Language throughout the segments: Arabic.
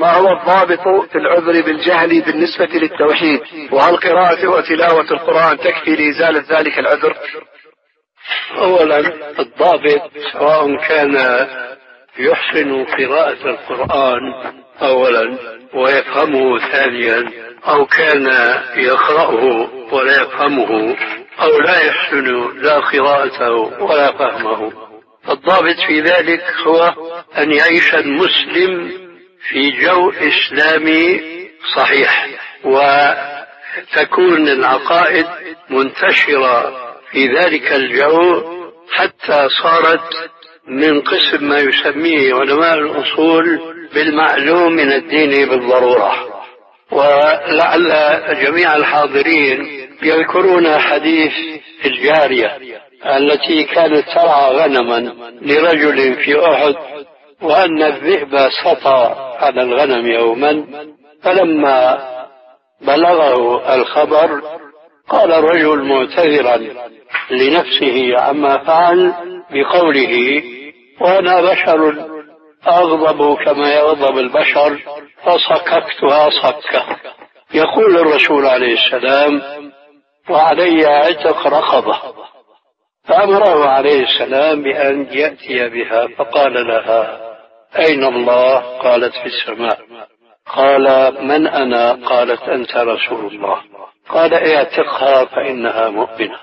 ما هو الضابط في العذر بالجهل بالنسبة للتوحيد؟ وهل قراءة وتلاوة القرآن تكفي لإزالة ذلك العذر؟ أولا الضابط سواء كان يحسن قراءة القرآن أولا ويفهمه ثانيا أو كان يقرأه ولا يفهمه أو لا يحسن لا قراءته ولا فهمه. الضابط في ذلك هو أن يعيش المسلم في جو إسلامي صحيح وتكون العقائد منتشرة في ذلك الجو حتى صارت من قسم ما يسميه علماء الأصول بالمعلوم من الدين بالضرورة. ولعل جميع الحاضرين يذكرون حديث الجارية التي كانت ترعى غنما لرجل في أحد وأن الذئب سطى على الغنم يوما فلما بلغه الخبر قال الرجل معتذرا لنفسه عما فعل بقوله وأنا بشر أغضب كما يغضب البشر فصككتها صكة. يقول الرسول عليه السلام وعلي عتق رقبة. فأمره عليه السلام بأن يأتي بها فقال لها أين الله قالت في السماء؟ قال من أنا؟ قالت أنت رسول الله. قال اعتقها فإنها مؤمنة.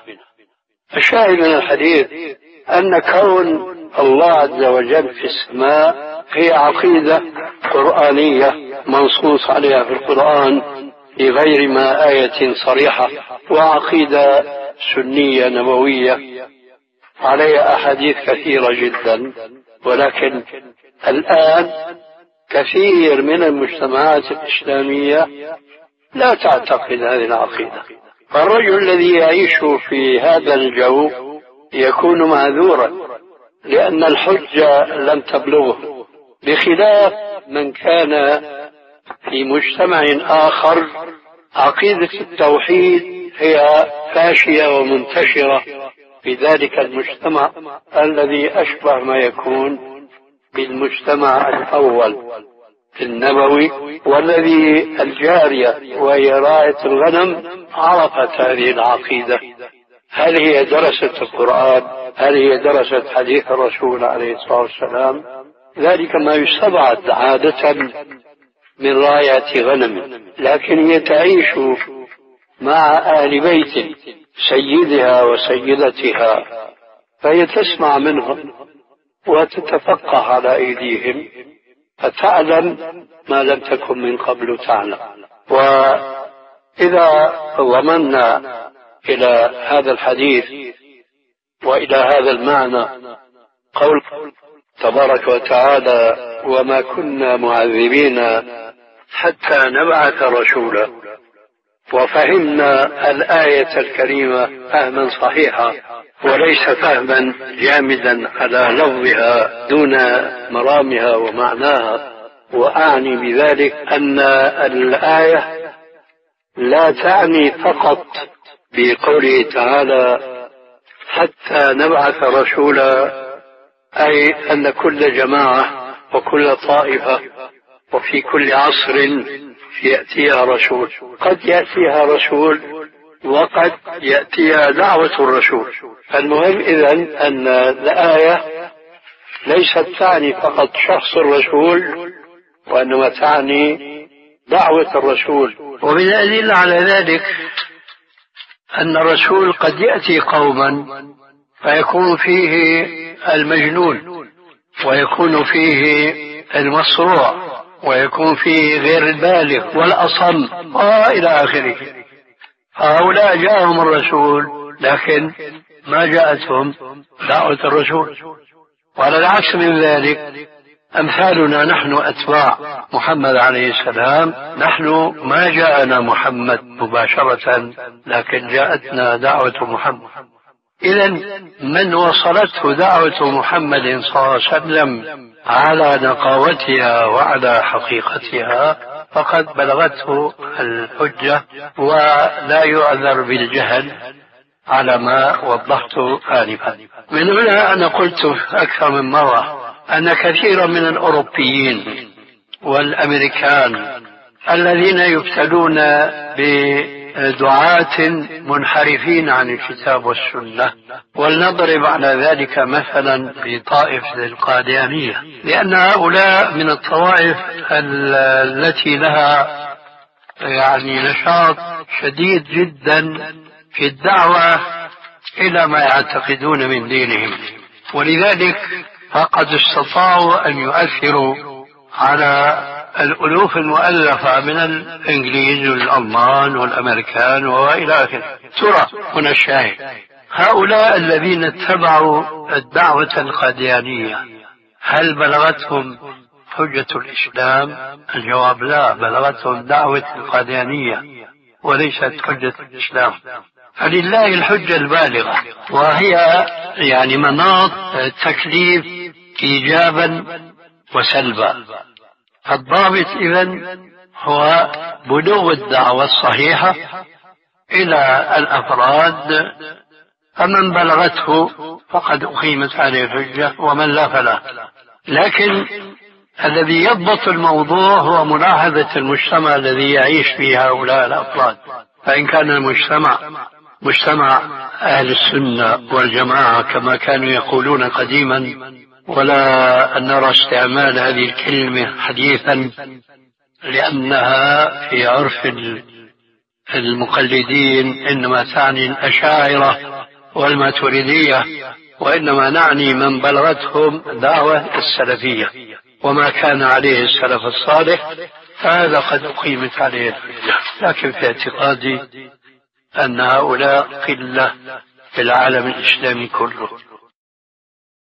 الشاهد من الحديث أن كون الله عز وجل في السماء هي عقيدة قرآنية منصوص عليها في القرآن بغير ما آية صريحة وعقيدة سنية نبوية عليها أحاديث كثيرة جدا ولكن الآن كثير من المجتمعات الإسلامية لا تعتقد هذه العقيدة. فالرجل الذي يعيش في هذا الجو يكون معذورا لأن الحجة لم تبلغه بخلاف من كان في مجتمع آخر. عقيدة التوحيد هي فاشية ومنتشرة. في ذلك المجتمع الذي أشبه ما يكون بالمجتمع الأول النبوي والذي الجارية وهي راعية الغنم عرفت هذه العقيدة. هل هي درست القرآن؟ هل هي درست حديث الرسول عليه الصلاة والسلام؟ ذلك ما يستبعد عادة من راية غنم لكن هي تعيش مع أهل بيت سيدها وسيدتها فهي تسمع منهم وتتفقه على أيديهم فتعلم ما لم تكن من قبل تعلم. وإذا ضمنا إلى هذا الحديث وإلى هذا المعنى قول تبارك وتعالى وما كنا معذبين حتى نبعث رسولا وفهمنا الآية الكريمة فهما صحيحا وليس فهما جامدا على لفظها دون مرامها ومعناها وأعني بذلك أن الآية لا تعني فقط بقوله تعالى حتى نبعث رسولا أي أن كل جماعة وكل طائفة وفي كل عصر يأتيها رسول. قد يأتيها رسول وقد يأتيها دعوة الرسول. المهم إذا أن الآية ليست تعني فقط شخص الرسول وإنما تعني دعوة الرسول. ومن الأدلة على ذلك أن الرسول قد يأتي قوما فيكون فيه المجنون ويكون فيه المصروع ويكون فيه غير البالغ والأصم وإلى آخره. هؤلاء جاءهم الرسول لكن ما جاءتهم دعوة الرسول. وعلى العكس من ذلك أمثالنا نحن أتباع محمد عليه السلام. نحن ما جاءنا محمد مباشرة لكن جاءتنا دعوة محمد. إذا من وصلته دعوة محمد صلى الله عليه وسلم؟ على نقاوتها وعلى حقيقتها فقد بلغته الحجة ولا يعذر بالجهل على ما وضحته آنفا. من هنا أنا قلت أكثر من مرة أن كثيرا من الأوروبيين والأمريكان الذين يبتلون بدعاة منحرفين عن الكتاب والسنة. ولنضرب على ذلك مثلا بطائفة القاديانية لأن هؤلاء من الطوائف التي لها يعني نشاط شديد جدا في الدعوة إلى ما يعتقدون من دينهم. ولذلك فقد استطاعوا أن يؤثروا على الألوف المؤلفة من الإنجليز والألمان والأمريكان وإلى آخره. ترى هنا الشاهد. هؤلاء الذين اتبعوا الدعوة القاديانية هل بلغتهم حجة الإسلام؟ الجواب لا بلغتهم دعوة القاديانية وليست حجة الإسلام. فلله الحجة البالغة وهي يعني مناط تكليف إيجابا وسلبا. الضابط إذا هو بلوغ الدعوة الصحيحة إلى الأفراد فمن بلغته فقد أقيمت عليه الحجة ومن لا فلا. لكن الذي يضبط الموضوع هو ملاحظة المجتمع الذي يعيش فيه هؤلاء الأفراد. فإن كان المجتمع مجتمع أهل السنة والجماعة كما كانوا يقولون قديما ولا أن نرى استعمال هذه الكلمة حديثا لأنها في عرف المقلدين إنما تعني الأشاعرة والماتريدية وإنما نعني من بلغتهم دعوة السلفية. وما كان عليه السلف الصالح فهذا قد أقيمت عليه الحجة. لكن في اعتقادي أن هؤلاء قلة في العالم الإسلامي كله.